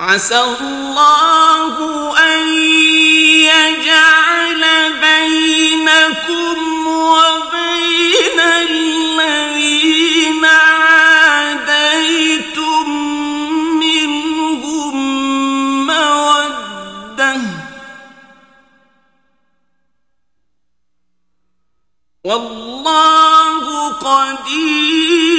عسى الله أن يجعل بينكم وبين الذين عاديتم منهم مودة والله قدير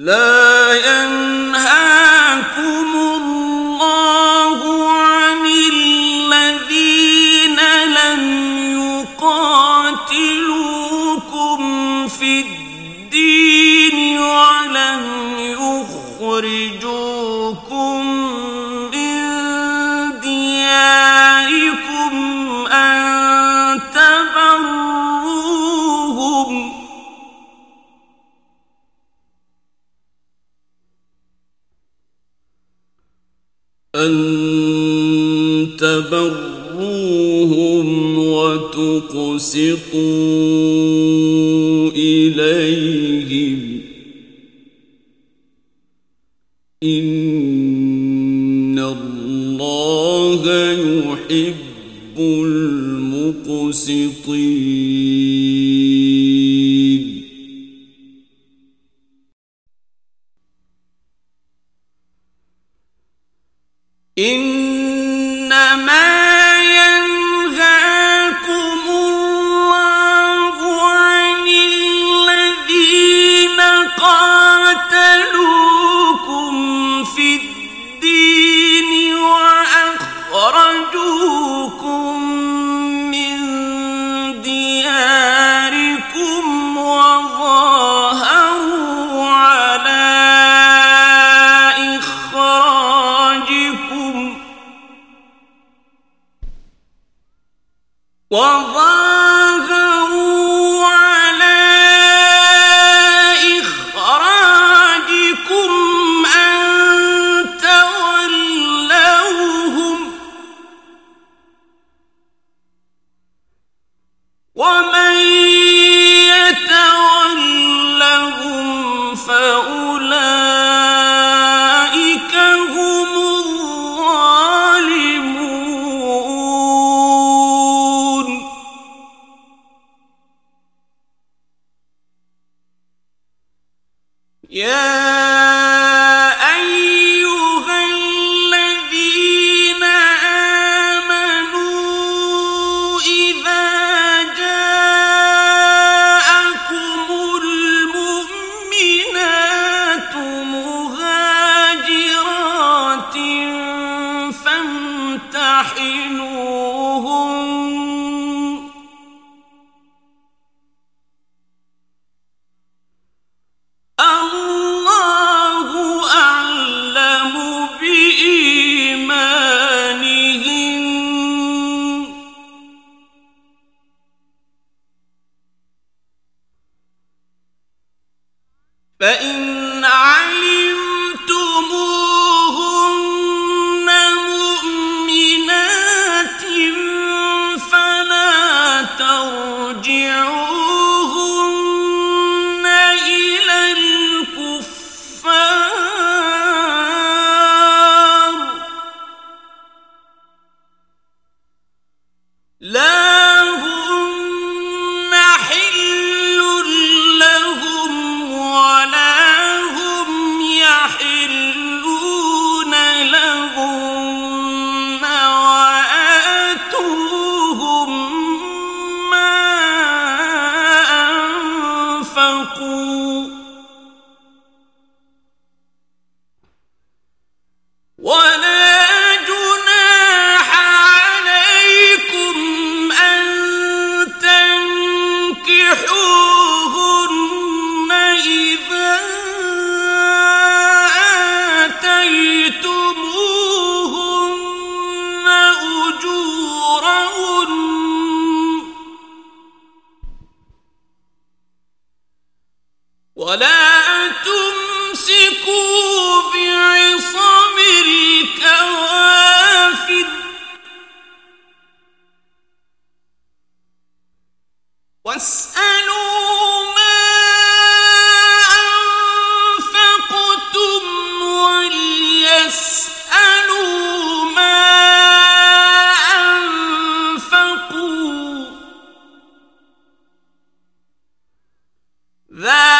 لا ينهاكم الله عن الذين لم يقاتلوكم في الدين ولم يخرجوكم أن تبروهم وتقسطوا إليهم إن الله يحب المقسطين وظاهروا yeah سین میں کوموری یس ایلو میں سکو ر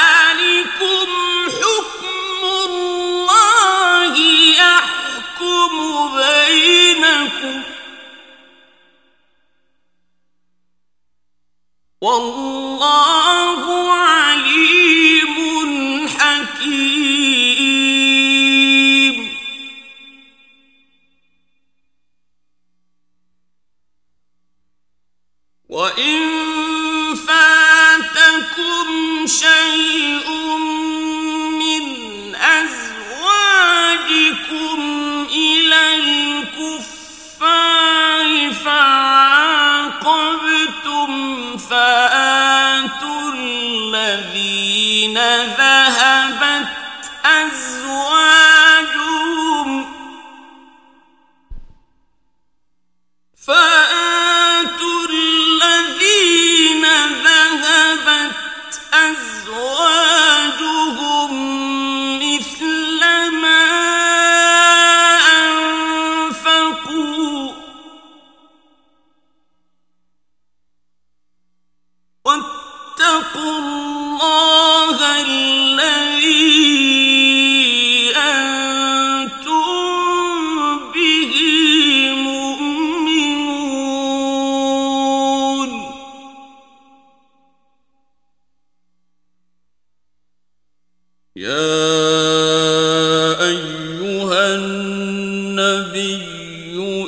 النبي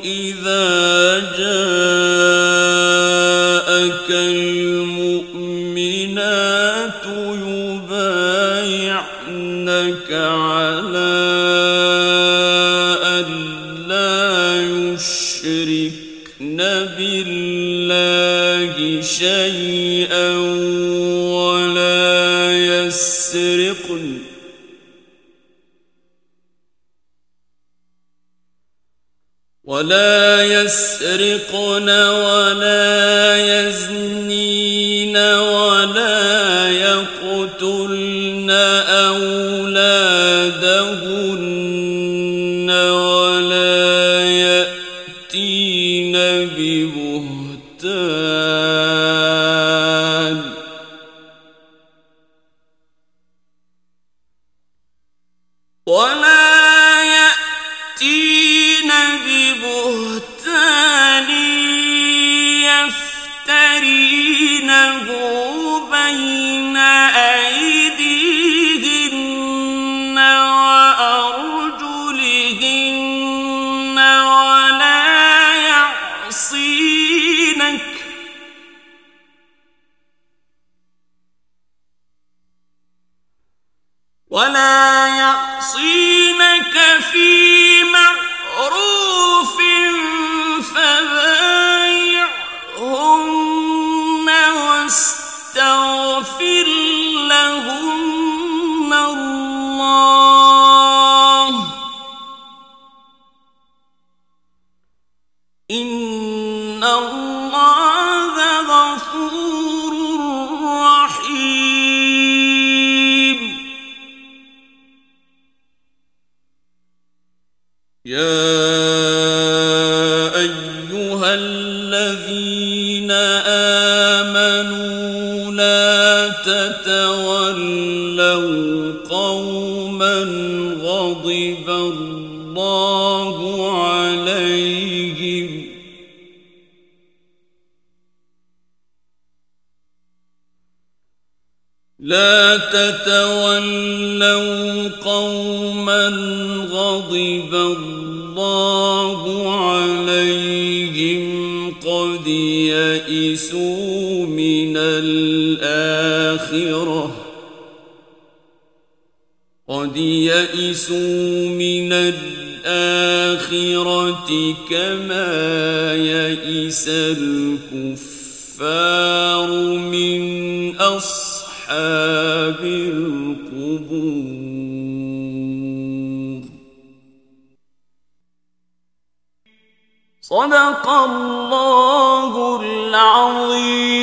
إذا جاءك المؤمنات يبايعنك على أن لا يشركن بالله شيئا ولا يسرقن ولا يسرقن ولا يزنين ولا يقتلن أولادهن ولا يأتين ببهتان. ولا يعصينك ولا يعصينك في معروف فبايعهن واستغفر يا أيها الذين آمنوا لا تتولوا قوما غضب الله عليهم لا تتولوا قوما غضب الله عليهم قد يئسوا من الآخرة. قد يئسوا من الآخرة كما يئس الكفار من أصحاب القبور صدق الله العظيم.